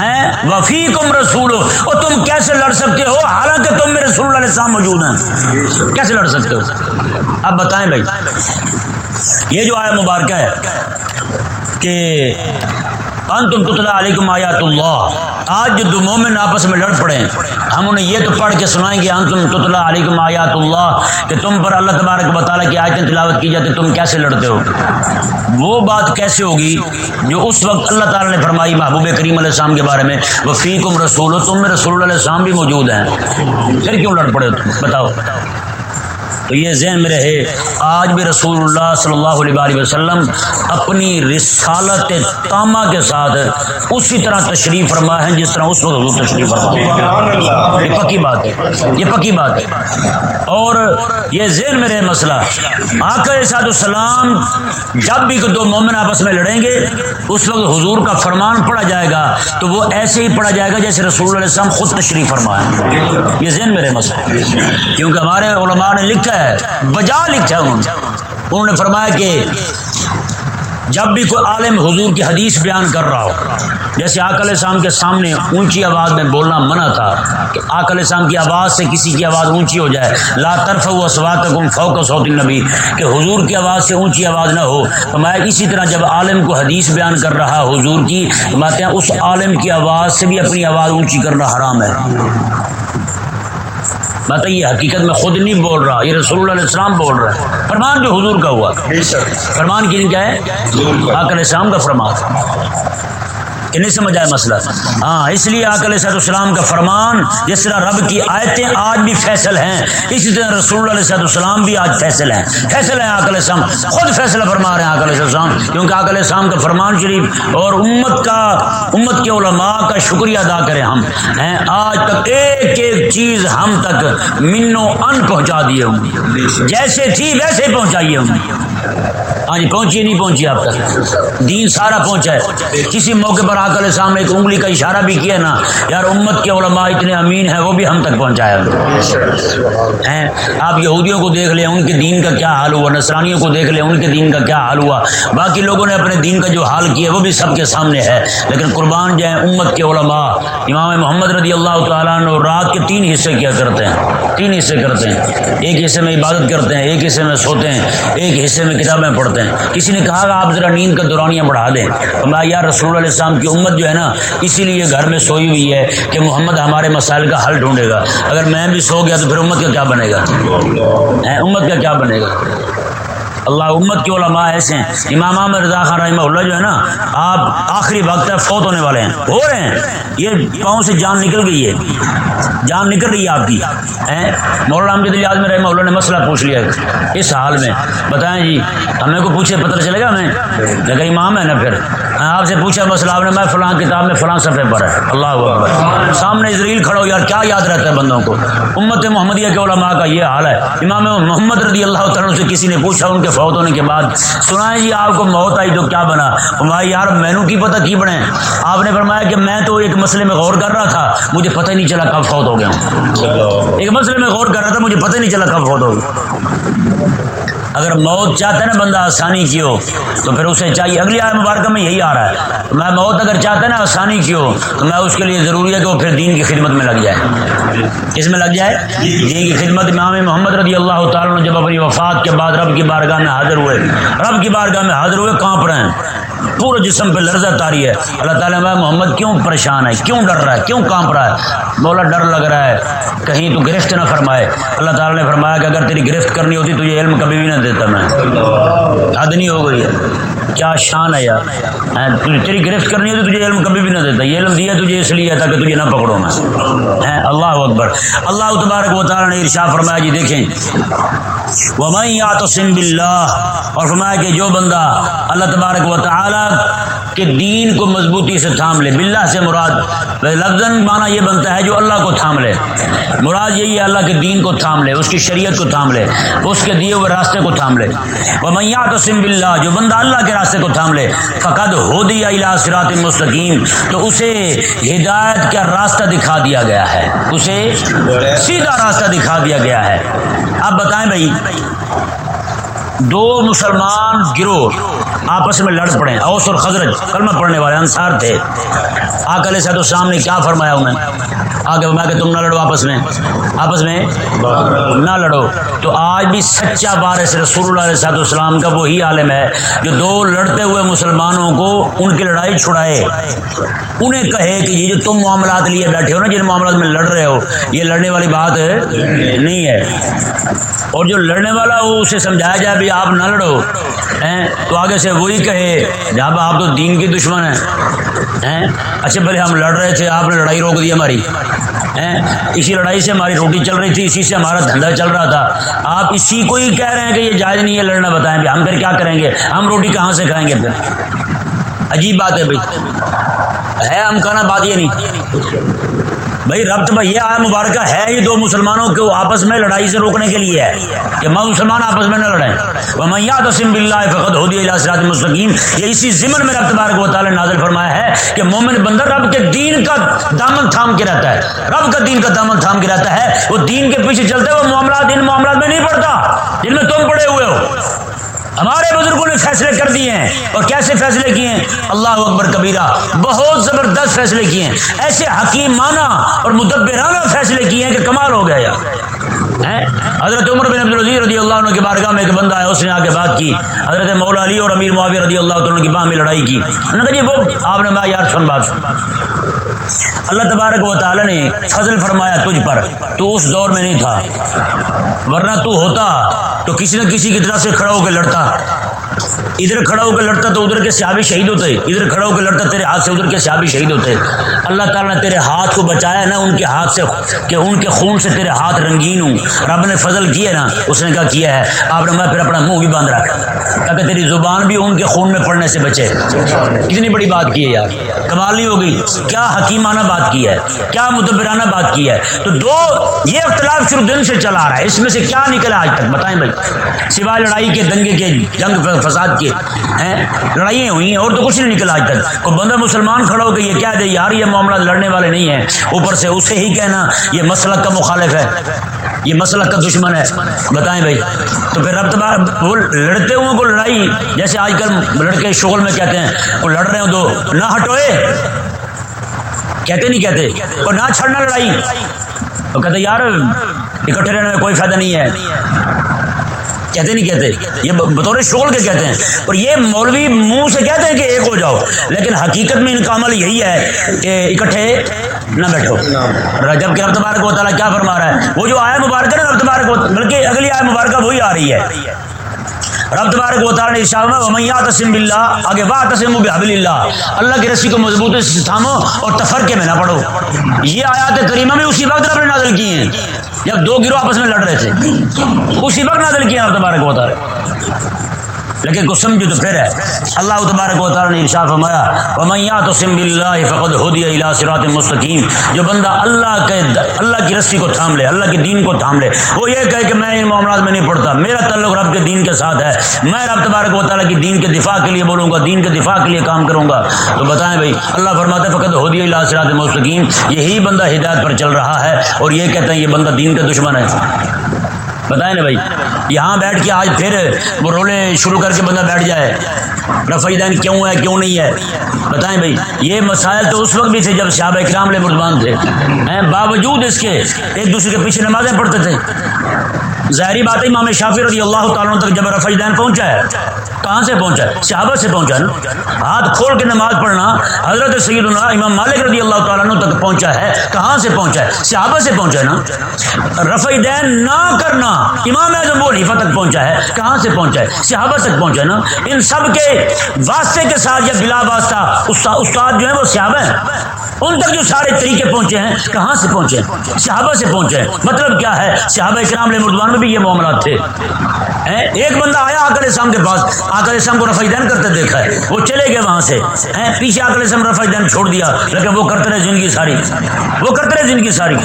ہیں وفیکم رسول ہو اور تم کیسے لڑ سکتے ہو؟ حالانکہ تم میں رسول اللہ علیہ السلام موجود ہیں۔ کیسے لڑ سکتے ہو؟ اب بتائیں بھائی یہ جو آیا مبارکہ ہے کہ انتم تطلع علیکم آیات اللہ آج جو دو مومن آپس میں لڑ پڑے ہم انہیں یہ تو پڑھ کے سنائیں گے، انتم تطلع علیکم آیات اللہ کہ تم پر اللہ تبارک بطالہ کی آیتیں تلاوت کی جاتی، تم کیسے لڑتے ہو؟ وہ بات کیسے ہوگی جو اس وقت اللہ تعالیٰ نے فرمائی محبوب کریم علیہ السلام کے بارے میں وہ فیکم رسول، تم میں رسول علیہ السلام بھی موجود ہیں۔ پھر کیوں لڑ پڑے ہو بتاؤ۔ تو یہ ذہن میں رہے، آج بھی رسول اللہ صلی اللہ علیہ وسلم اپنی رسالت تامہ کے ساتھ اسی طرح تشریف فرما ہے، جس طرح اس وقت حضور تشریف فرما یہ پکی بات ہے، یہ پکی بات ہے۔ اور یہ ذہن میں رہے مسئلہ آکر سعد السلام جب بھی دو مومن آپس میں لڑیں گے، اس وقت حضور کا فرمان پڑا جائے گا، تو وہ ایسے ہی پڑا جائے گا جیسے رسول اللہ علیہ السلام خود تشریف فرمائے۔ یہ ذہن میں رہے مسئلہ۔ کیونکہ ہمارے علماء نے لکھا ہے ہے بجا لکھا ہے انہوں نے فرمایا کہ جب بھی کوئی عالم حضور کی حدیث بیان کر رہا ہو، جیسے آکل السلام کے سامنے اونچی آواز میں بولنا منع تھا کہ آکل السلام کی آواز سے کسی کی آواز اونچی ہو جائے۔ لا طرف و سوات فوق سعود النبی، کہ حضور کی آواز سے اونچی آواز نہ ہو۔ تو میں اسی طرح جب عالم کو حدیث بیان کر رہا حضور کی باتیں اس عالم کی آواز سے بھی اپنی آواز اونچی کرنا حرام ہے۔ بتائیے حقیقت میں خود نہیں بول رہا یہ رسول اللہ علیہ السلام بول رہا ہے۔ فرمان جو حضور کا ہوا۔ فرمان کی کیا ہے؟ آکل السلام کا فرمان۔ کہ نہیں سمجھ آئے مسئلہ۔ ہاں اس لیے آکل صحت السلام کا فرمان، جس طرح رب کی آیتیں آج بھی فیصل ہیں اسی طرح رسول اللہ علیہ السلام بھی آج فیصل ہیں۔ فیصل ہیں آکل السلام۔ خود فیصلہ فرما رہے ہیں آکل السلام، کیونکہ آکل السلام کا فرمان شریف اور امت کا، امت کے علماء کا شکریہ ادا کریں ہم۔ ہیں، آج تک ایک ایک چیز ہم تک منو ان پہنچا دیے ہوں۔ جیسے تھی ویسے پہنچائیے ہوں۔ ہاں جی پہنچی نہیں پہنچی آپ تک۔ دین سارا پہنچا ہے۔ کسی موقع پر آکل السلام نے ایک انگلی کا اشارہ بھی کیا نا، یار امت کے علماء اتنے امین ہیں، وہ بھی ہم تک پہنچایا۔ ہیں، آپ یہودیوں کو دیکھ لیں، ان کے دین کا کیا حال ہوا نسرانیوں کو دیکھ لیں، ان کے دین کا کیا حال ہوا۔ باقی لوگوں نے اپنے دین کا جو حال کیا، وہ بھی سب کے سامنے ہے۔ لیکن قربان جائیں امت کے علماء۔ امام محمد رضی اللہ تعالیٰ نے رات کے تین حصے کیا کرتے ہیں۔ تین حصے کرتے ہیں۔ ایک حصے میں عبادت کرتے ہیں، ایک حصے میں سوتے ہیں، ایک حصے میں کتابیں پڑھتے ہیں۔ ہیں۔ کسی نے کہا کہ آپ ذرا نیند کا دورانیاں بڑھا دیں۔ ہمارا یا یار رسول علیہ السلام کی امت جو ہے نا، اسی لیے گھر میں سوئی ہوئی ہے کہ محمد ہمارے مسائل کا حل ڈھونڈے گا۔ اگر میں بھی سو گیا تو پھر امت کا کیا بنے گا؟ امت کا کیا بنے گا؟ اللہ امت کے علماء ایسے ہیں۔ امام رضا خان رحمہ اللہ جو ہے نا، آپ آخری وقت ہے فوت ہونے والے ہیں۔ ہو رہے ہیں۔ یہ پاؤں سے جان نکل گئی ہے۔ جان نکل رہی ہے آپ کی۔ مولانا امجد الیاز میں رحمہ اللہ نے مسئلہ پوچھ لیا اس حال میں۔ بتائیں جی ہمیں کو پوچھے پتہ چلے گا ہمیں؟ لیکن امام ہے نا پھر۔ ہاں، آپ سے پوچھا مسئلہ آپ نے، میں فلاں کتاب میں فلاں صفحے پر ہے۔ اللہ اکبر۔ سامنے اسرائیل کھڑا ہو، یار کیا یاد رہتا ہے بندوں کو؟ امت محمدیہ کے علماء کا یہ حال ہے۔ امام محمد رضی اللہ تعالیٰ سے کسی نے پوچھا، ان کے فوت ہونے کے بعد سنا ہے جی آپ کو موت آئی تو کیا بنا؟ فرمایا یار مینو کی پتہ کی بنے؟ آپ نے فرمایا کہ میں تو ایک مسئلے میں غور کر رہا تھا، مجھے پتہ ہی نہیں چلا کب فوت ہو گیا ایک مسئلے میں غور کر رہا تھا، مجھے پتہ ہی نہیں چلا کب فوت ہو گیا۔ اگر موت چاہتا ہے نا بندہ آسانی کی ہو، تو پھر اسے چاہیے۔ اگلی آئے مبارکہ میں یہی آ رہا ہے۔ میں موت اگر چاہتا ہے نا آسانی کی ہو، تو میں اس کے لیے ضروری ہے کہ وہ پھر دین کی خدمت میں لگ جائے۔ کس میں لگ جائے؟ دین کی خدمت۔ امام محمد رضی اللہ تعالیٰ نے جب اپنی وفات کے بعد رب کی بارگاہ میں حاضر ہوئے، رب کی بارگاہ میں حاضر ہوئے کہاں پر ہیں۔ پورے جسم پہ لرزہ تاری ہے۔ اللہ تعالیٰ میں محمد، کیوں پریشان ہے؟ کیوں ڈر رہا ہے؟ کیوں کانپ رہا ہے؟ بولا ڈر لگ رہا ہے۔ کہیں تو گرفت نہ فرمائے۔ اللہ تعالیٰ نے فرمایا کہ اگر تیری گرفت کرنی ہوتی تو یہ علم کبھی بھی نہ دیتا میں۔ حد نہیں ہو گئی کیا شان ہے یار۔ تیری گرفت کرنی ہوتی تجھے علم کبھی بھی نہ دیتا۔ یہ علم دیا تجھے اس لیے تھا کہ تجھے نہ پکڑو میں۔ اللہ اکبر۔ اللہ تبارک و تعالیٰ نے ارشا فرمایا جی دیکھیں۔ وہ میں تو سم اور فرمایا کہ جو بندہ اللہ تبارک و تعالیٰ کہ دین کو مضبوطی سے تھام لے بلّہ سے مراد۔ لفظ مانا یہ بنتا ہے جو اللہ کو تھام لے۔ مراد یہی ہے اللہ کے دین کو تھام لے، اس کی شریعت کو تھام لے، اس کے دیے ہوئے راستے کو تھام لے۔ وہ میاں تو سم بلّہ جو بندہ اللہ کے راستے کو تھام لے، فقد ہو دیا الا سرات مستقیم تو اسے ہدایت کا راستہ دکھا دیا گیا ہے۔ اسے سیدھا راستہ دکھا دیا گیا ہے۔ اب بتائیں بھائی۔ دو مسلمان گروہ آپس میں لڑ پڑے، اوس اور خزرج کلمہ پڑھنے والے، انصار تھے۔ آکل سے تو سامنے کیا فرمایا انہیں؟ آگے فرمایا کہ تم نہ لڑو آپس میں۔ آپس میں نہ لڑو۔ تو آج بھی سچا بارش رسول اللہ علیہ السلام کا وہی عالم ہے جو دو لڑتے ہوئے مسلمانوں کو ان کی لڑائی چھڑائے۔ انہیں کہے کہ یہ جو تم معاملات لیے بیٹھے ہو نا، جن معاملات میں لڑ رہے ہو، یہ لڑنے والی بات نہیں ہے۔ اور جو لڑنے والا ہو، اسے سمجھایا جائے بھی آپ نہ لڑو۔ تو آگے سے وہی کہے جب آپ تو دین کی دشمن ہیں۔ اچھا بھلے ہم لڑ رہے تھے، آپ نے لڑائی روک دی ہماری۔ اسی لڑائی سے ہماری روٹی چل رہی تھی، اسی سے ہمارا دھندا چل رہا تھا۔ آپ اسی کو ہی کہہ رہے ہیں کہ یہ جائز نہیں ہے، لڑنا بتائیں ہم پھر کیا کریں گے؟ ہم روٹی کہاں سے کھائیں گے پھر؟ عجیب بات ہے بھائی۔ ہے ہم بات یہ نہیں۔ بھائی ربط بھائی یہ مبارکہ ہے ہی دو مسلمانوں کو آپس میں لڑائی سے روکنے کے لیے ہے۔ کہ مسلمان آپس میں نہ لڑیں۔ وہ میات وسیم بلّہ فقط ہو دیا مستقیم یہ اسی ضمن میں ربط بارک و تعالیٰ نازل فرمایا ہے کہ مومن بندر رب کے دین کا دامن تھام کے رہتا ہے۔ رب کا دین کا دامن تھام کے رہتا ہے۔ وہ دین کے پیچھے چلتے وہ معاملات، ان معاملات میں نہیں پڑتا جن میں تم پڑے ہوئے ہو۔ ہمارے بزرگوں نے فیصلے کر دیے ہیں۔ اور کیسے فیصلے کیے ہیں؟ اللہ اکبر کبیرہ، بہت زبردست فیصلے کیے ہیں۔ ایسے حکیمانہ اور مدبرانہ فیصلے کیے ہیں کہ کمال ہو گیا۔ حضرت عمر بن عبدالعزیز رضی اللہ عنہ کے بارگاہ میں ایک بندہ ہے اس نے آ کے بات کی۔ حضرت مولا علی اور امیر معاویہ رضی اللہ عنہ کی باہ میں لڑائی کی۔ انہوں نے کہا جی وہ آپ نے کہا، یار سن بات۔ اللہ تبارک و تعالی نے فضل فرمایا تجھ پر۔ تو اس دور میں نہیں تھا۔ ورنہ تو ہوتا تو کسی نہ کسی کی طرف سے کھڑا ہو کے لڑتا۔ ادھر کھڑا ہو کے لڑتا تو ادھر کے سیابی شہید ہوتے، ادھر کھڑا ہو کے لڑتا تیرے ہاتھ سے ادھر کے سیابی شہید ہوتے۔ اللہ تعالیٰ نے تیرے ہاتھ کو بچایا نا ان کے ہاتھ سے، کہ ان کے خون سے تیرے ہاتھ رنگین ہوں۔ رب نے فضل کیا نا، اس نے کہا کیا ہے۔ آپ نے میں پھر اپنا منہ بھی باندھ رکھا تاکہ تیری زبان بھی ان کے خون میں پڑنے سے بچے۔ اتنی بڑی بات کی ہے یار۔ کمال نہیں ہوگی۔ کیا حکیمانہ بات کی ہے۔ کیا مدبرانہ بات کی ہے۔ تو دو، یہ اختلاف شروع دن سے چلا رہا ہے۔ اس میں سے کیا نکلا آج تک؟ بتائیں بھائی۔ سوائے لڑائی کے، دنگے کے، جنگ فساد کی لڑائیاں ہوئی ہیں اور تو کچھ نہیں نکلا آج تک۔ کوئی بندہ مسلمان کھڑا ہو کے یہ کہہ دے، یار یہ معاملہ لڑنے والے نہیں ہیں۔ اوپر سے اسے ہی کہنا، یہ مسلک کا مخالف ہے۔ یہ مسلک کا دشمن ہے۔ بتائیں بھائی۔ تو پھر رب تبار، وہ لڑتے ہوئے کو لڑائی، جیسے آج کل لڑکے شغل میں کہتے ہیں، وہ لڑ رہے ہوں تو نہ ہٹوئے۔ کہتے نہیں کہتے، اور نہ چھڑنا لڑائی۔ وہ کہتے، یار، اکٹھے رہنے میں کوئی فائدہ نہیں ہے۔ کہتے نہیں کہتے، یہ بطور شغل کے کہتے ہیں۔ اور یہ مولوی منہ سے کہتے ہیں کہ ایک ہو جاؤ، لیکن حقیقت میں ان کا عمل یہی ہے کہ اکٹھے نہ بیٹھو۔ جبکہ رب تبارک و تعالیٰ کیا فرما رہا ہے؟ وہ جو آئے مبارک ہے نا رب تبارک بلکہ اگلی آئے مبارکہ وہی آ رہی ہے۔ رب تبارک و تعالیٰ نے ارشاد تسم باللہ آگے واہ تسم بحبل اللہ اللہ کی رسی کو مضبوط سے تھامو اور تفرقے میں نہ پڑھو یہ آیات کریمہ میں اسی وقت رب نے نازل کی ہیں۔ جب دو گروہ آپس میں لڑ رہے تھے، اسی وقت نازل کیا تبارک و تعالی۔ لیکن کچھ سمجھو تو پھر ہے۔ اللہ تبارک و تعالی نے ارشاد فرمایا، ومن تسم بالله فقد هدي الى صراط مستقیم جو بندہ اللہ کے اللہ کی رسی کو تھام لے، اللہ کے دین کو تھام لے، وہ یہ کہے کہ میں ان معاملات میں نہیں پڑھتا۔ میرا تعلق رب کے دین کے ساتھ ہے۔ میں رب تبارک و تعالی کی دین کے دفاع کے لیے بولوں گا، دین کے دفاع کے لیے کام کروں گا۔ تو بتائیں بھائی، اللہ فرماتا ہے فقط ہدی الى صراط مستقیم یہی بندہ ہدایت پر چل رہا ہے اور یہ کہتے ہیں یہ بندہ دین کا دشمن ہے۔ بتائیں نا بھائی، یہاں بیٹھ کے آج پھر وہ رولے شروع کر کے بندہ بیٹھ جائے۔ رفائی دین کیوں ہے، کیوں نہیں ہے؟ بتائیں بھائی، یہ مسائل تو اس وقت بھی تھے جب صحابہ اکرام علیہ مردمان تھے۔ باوجود اس کے ایک دوسرے کے پیچھے نمازیں پڑھتے تھے۔ ظاہری بات ہے، امام شافی رضی اللہ تعالیٰ تک جب رفائی دین پہنچا ہے، کہاں سے پہنچا ہے؟ صحابہ سے پہنچا نا ہاتھ کھول کے نماز پڑھنا حضرت سید اللہ امام مالک رضی اللہ تعالیٰ تک پہنچا ہے۔ کہاں سے پہنچا ہے؟ صحابہ سے پہنچا ہے نا۔ رفع دین نہ کرنا، امام اعظم وہ تک پہنچا ہے۔ کہاں سے پہنچا ہے؟ صحابہ تک پہنچا ہے نا۔ ان سب کے واسطے کے ساتھ یا بلا واسطہ، استاد جو ہے وہ صحابہ ہیں۔ ان تک جو سارے طریقے پہنچے ہیں، کہاں سے پہنچے؟ ہیں صحابہ سے پہنچے ہیں۔ مطلب کیا ہے؟ صحابہ اکرام علیہ مردوان میں بھی یہ معاملات تھے۔ ایک بندہ آیا آکر اسلام کے پاس آکر اسلام کو رفع دین کرتے دیکھا ہے۔ وہ چلے گئے وہاں سے۔ پیچھے آکر اسلام رفع دین چھوڑ دیا۔ لیکن وہ کرتے رہے زندگی ساری۔ وہ کرتے رہے زندگی ساری۔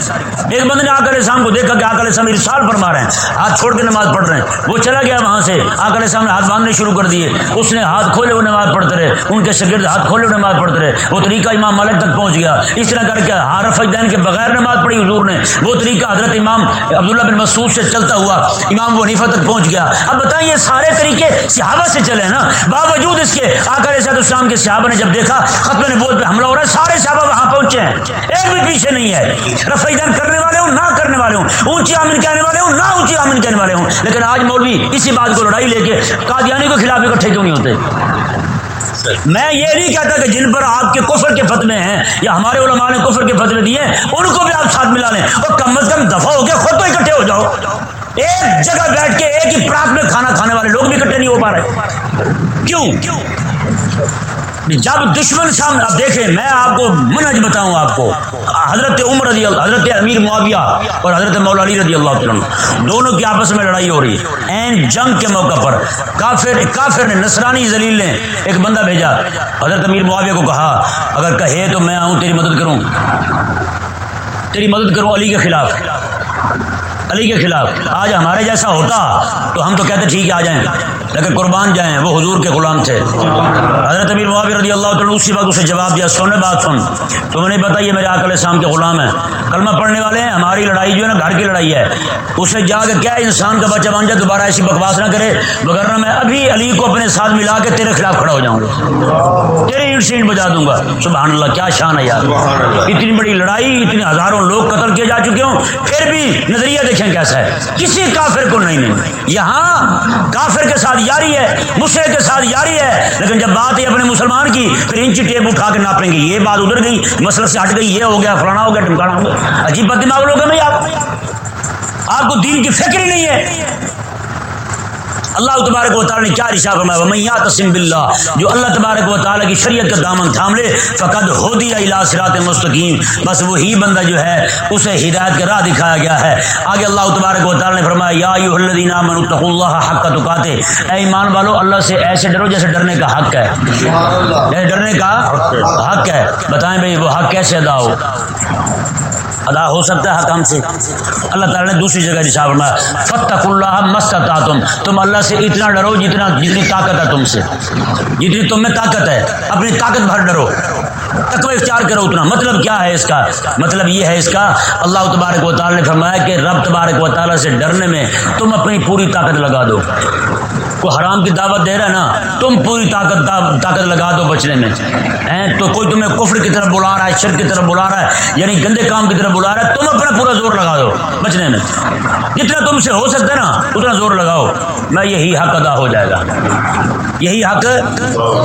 ایک بندے نے آکر اسلام کو دیکھا کہ آکر اسلام ارسال فرما رہے ہیں۔ ہاتھ چھوڑ کے نماز پڑھ رہے ہیں۔ وہ چلا گیا وہاں سے۔ آکر اسلام نے ہاتھ باندھنے شروع کر دیے۔ اس نے ہاتھ ہاتھ کھولے وہ نماز پڑھتے رہے۔ ان کے شگرد ہاتھ کھولے وہ نماز پڑھتے رہے۔ وہ طریقہ امام مالک تک پہنچ گیا۔ اس طرح کر کے ہار فجدین کے بغیر نماز پڑھی حضور نے۔ وہ طریقہ حضرت امام عبداللہ بن مسعود سے چلتا ہوا امام وہ نیفا تک پہنچ گیا۔ اب بتائیں یہ سارے طریقے صحابہ سے چلے نا؟ باوجود اس کے آکر صاحب اسلام کے صحابہ نے جب دیکھا ختم نبوت پہ حملہ ہو رہا ہے، سارے صحابہ وہاں پہنچے ہیں۔ ایک بھی پیچھے نہیں ہے۔ رفیدان کرنے والے ہوں، نہ کرنے والے ہوں۔ اونچی آمن کہنے والے ہوں، نہ اونچی آمن کہنے والے ہوں۔ لیکن آج مولوی اسی بات کو لڑائی لے کے قادیانی کے خلاف اکٹھے کیوں نہیں ہوتے؟ میں یہ نہیں کہتا کہ جن پر آپ کے کفر کے فتوے ہیں یا ہمارے علماء نے کفر کے فتوے دیے ان کو بھی آپ ساتھ ملا لیں اور کم از کم دفاع ہو کے خود تو اکٹھے ہو جاؤ۔ ایک جگہ بیٹھ کے ایک ہی پراک میں کھانا کھانے والے لوگ بھی اکٹھے نہیں ہو پا رہے۔ کیوں؟ جب دشمن سامنے اب دیکھیں، میں آپ کو منج بتاؤں آپ کو۔ حضرت عمر رضی اللہ، حضرت امیر معاویہ اور حضرت مولا علی رضی اللہ عنہ، دونوں کی آپس میں لڑائی ہو رہی ہے۔ این جنگ کے موقع پر کافر کافر نے نصرانی ذلیل نے ایک بندہ بھیجا۔ حضرت امیر معاویہ کو کہا، اگر کہے تو میں آؤں، تیری مدد کروں۔ تیری مدد کروں علی کے خلاف۔ علی کے خلاف۔ آج ہمارے جیسا ہوتا تو ہم تو کہتے ٹھیک ہے، آ جائیں۔ لیکن قربان جائیں وہ حضور کے غلام تھے۔ حضرت امیر معاویر رضی اللہ تعالیٰ اسی وقت اسے جواب دیا سونے بات سن۔ تم نہیں پتا یہ میرے آکل شام کے غلام ہیں۔ کلمہ پڑھنے والے ہیں ہماری لڑائی جو ہے نا گھر کی لڑائی ہے۔ اسے جا کے کیا انسان کا بچہ بن جائے دوبارہ ایسی بکواس نہ کرے۔ مگر میں ابھی علی کو اپنے ساتھ ملا کے تیرے خلاف کھڑا ہو جاؤں گا۔ تیرے اینٹ سینٹ بجا دوں گا۔ سبحان اللہ کیا شان ہے یار۔ اتنی بڑی لڑائی اتنے ہزاروں لوگ قتل کیے جا چکے ہوں۔ پھر بھی نظریہ دیکھیں کیسا ہے۔ کسی کافر کو نہیں نہیں یہاں کافر کے ساتھ یاری ہے مشرق کے ساتھ یاری ہے، لیکن جب بات ہے اپنے مسلمان کی، پھر انچ ٹیپ اٹھا کے ناپیں گے یہ بات ادھر گئی، مسئلہ سے ہٹ گئی، یہ ہو گیا، فلانا ہو گیا، ٹمکانا ہو گیا۔ عجیب بد دماغ لوگ ہیں بھائی آپ۔ آپ کو دین کی فکر ہی نہیں ہے۔ اللہ تبارک و تعالیٰ نے کیا رشا فرمایا؟ میاں تسم بلّہ جو اللہ تبارک و تعالیٰ کی شریعت کا دامن تھام لے فقط ہو دیا الا مستقیم بس وہی بندہ جو ہے اسے ہدایت کا راہ دکھایا گیا ہے۔ آگے اللہ تبارک و تعالیٰ نے فرمایا یا الذین آمنوا اتقوا اللہ حق تقاتے اے ایمان والو اللہ سے ایسے ڈرو جیسے ڈرنے کا حق ہے۔ جیسے ڈرنے کا حق ہے۔ بتائیں بھائی وہ حق کیسے ادا ہو؟ ادا ہو سکتا ہے حکام سے۔ اللہ تعالیٰ نے دوسری جگہ رشا فرمایا فتق اللہ مست تم تم اللہ سے اتنا ڈرو جتنا جتنی طاقت ہے تم سے۔ جتنی تم میں طاقت ہے، اپنی طاقت بھر ڈرو۔ تقوی اختیار کرو اتنا۔ مطلب کیا ہے اس کا؟ مطلب یہ ہے اس کا، اللہ تبارک و تعالیٰ نے فرمایا کہ رب تبارک و تعالیٰ سے ڈرنے میں تم اپنی پوری طاقت لگا دو۔ کو حرام کی دعوت دے رہا ہے نا، تم پوری طاقت طاقت لگا دو بچنے میں۔ تو کوئی تمہیں کفر کی طرف بلا رہا ہے شر کی طرف بلا رہا ہے یعنی گندے کام کی طرف بلا رہا ہے، تم اپنا پورا زور لگا دو بچنے میں۔ جتنا تم سے ہو سکتا ہے نا، اتنا زور لگاؤ۔ میں یہی حق ادا ہو جائے گا۔ یہی حق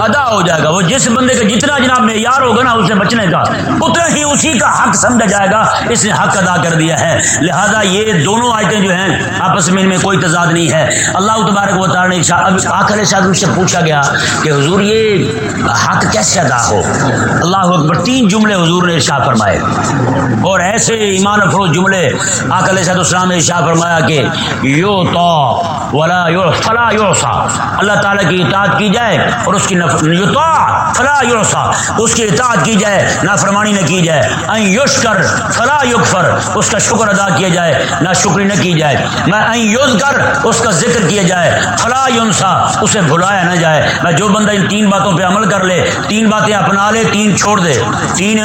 ادا ہو جائے گا۔ وہ جس بندے کا جتنا جناب معیار ہوگا نا، اسے بچنے کا، اتنا ہی اسی کا حق سمجھا جائے گا۔ اس نے حق ادا کر دیا ہے۔ لہذا یہ دونوں آیتیں جو ہیں، آپس میں ان میں کوئی تضاد نہیں ہے۔ اللہ تبارک و تعالیٰ نے آخر شاید سے پوچھا گیا کہ حضور یہ حق کیسے ادا ہو؟ اللہ اکبر، تین جملے حضور نے ارشاد فرمائے۔ اور ایسے ایمان افروز جملے آکل صاحب اسلام نے ارشاد فرمایا کہ یو تو ولا یو فلا یوسا اللہ تعالیٰ کی اطاعت کی جائے اور اس کی یو فلا یوسا اس کی اطاعت کی جائے نہ فرمانی نہ کی جائے۔ این یوش کر فلا یکفر، اس کا شکر ادا کیا جائے، نہ شکری نہ کی جائے۔ میں این یوز کر اس کا ذکر کیا جائے۔ فلا یونسا اسے بھلایا نہ جائے۔ میں جو بندہ ان تین باتوں پہ عمل کر لے، تین باتیں اپنا لے، تین چھوڑ دے۔ تین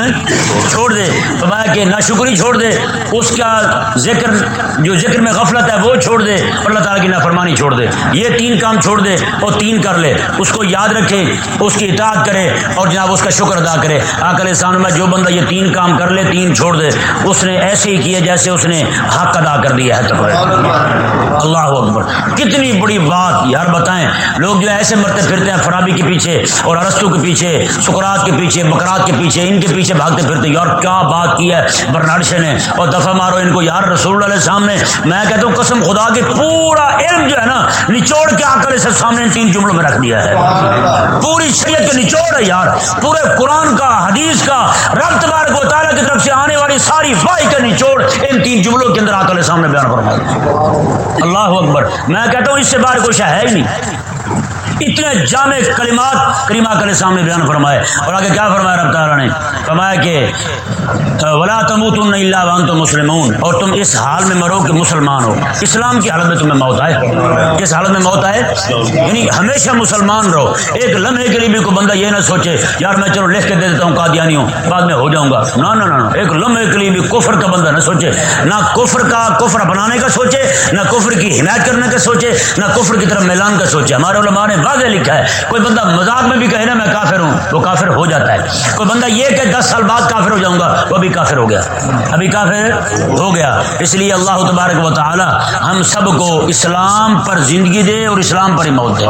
چھوڑ دے تو میں کہ نہ شکری چھوڑ دے۔ اس کا ذکر، جو ذکر میں غفلت ہے، وہ چھوڑ دے۔ اللہ تعالیٰ کی نافرمانی چھوڑ دے۔ یہ تین کام چھوڑ دے اور تین کر لے۔ اس کو یاد رکھے، اس کی اطاعت کرے۔ کرے اور جناب اس کا شکر ادا کرے۔ آکل سان میں جو بندہ یہ تین کام کر لے، تین چھوڑ دے، اس نے ایسے ہی کیا جیسے اس نے حق ادا کر دیا ہے۔ اللہ اکبر۔ کتنی بڑی بات یار بتائیں۔ لوگ جو ایسے مرتے پھرتے ہیں فرابی کے پیچھے اور ارستو کے پیچھے سکرات کے پیچھے، بکرات کے پیچھے، ان کے پیچھے بھاگتے پھرتے۔ یار، کیا بات کی ہے؟ برناڈشے نے اور دفعہ مارو ان کو، یار، رسول اللہ سامنے میں کہتا ہوں، قسم خدا کے پورا علم جو ہے نا، نچوڑ کے آ کر اسے سامنے تین جملوں میں رکھ دیا ہے۔ پوری شریعت کے نچوڑ ہے یار، پورے قرآن کا، حدیث کا، رب تبارک و تعالیٰ کی طرف سے آنے والی ساری وائی کا نچوڑ ان تین جملوں کے اندر آکل سامنے بیان فرمایا۔ اللہ اکبر۔ میں کہتا ہوں اس سے باہر کچھ ہے ہی نہیں۔ اتنے جامع کلمات کریمہ کے سامنے بیان فرمائے۔ اور آگے کیا فرمایا رب تعالیٰ نے؟ فرمایا کہ، ولا تموتن الا وانتم مسلمون۔ اور تم اس حال میں مرو کہ مسلمان ہو۔ اسلام کی حالت میں تمہیں موت آئے۔ کس حالت میں موت آئے؟ یعنی ہمیشہ مسلمان رہو۔ ایک لمحے کے لیے بھی کوئی بندہ یہ نہ سوچے، یار میں چلو لکھ کے دے دیتا ہوں قادیانی ہوں بعد میں ہو جاؤں گا۔ نہ نہ نہ ایک لمحے کے لیے بھی کفر کا بندہ نہ سوچے۔ نہ کفر کا کفر بنانے کا سوچے، نہ کفر کی حمایت کرنے کا سوچے، نہ کفر کی طرف میلان کا سوچے۔ ہمارے علماء نے واضح لکھا ہے۔ کوئی بندہ مذاق میں بھی کہے نا میں کافر ہوں، وہ کافر ہو جاتا ہے۔ کوئی بندہ یہ کہ دس سال بعد کافر ہو جاؤں گا، وہ بھی کافر ہو گیا۔ ابھی کافر ہو گیا۔ اس لیے اللہ تبارک و تعالی ہم سب کو اسلام پر زندگی دے اور اسلام پر ہی موت دے۔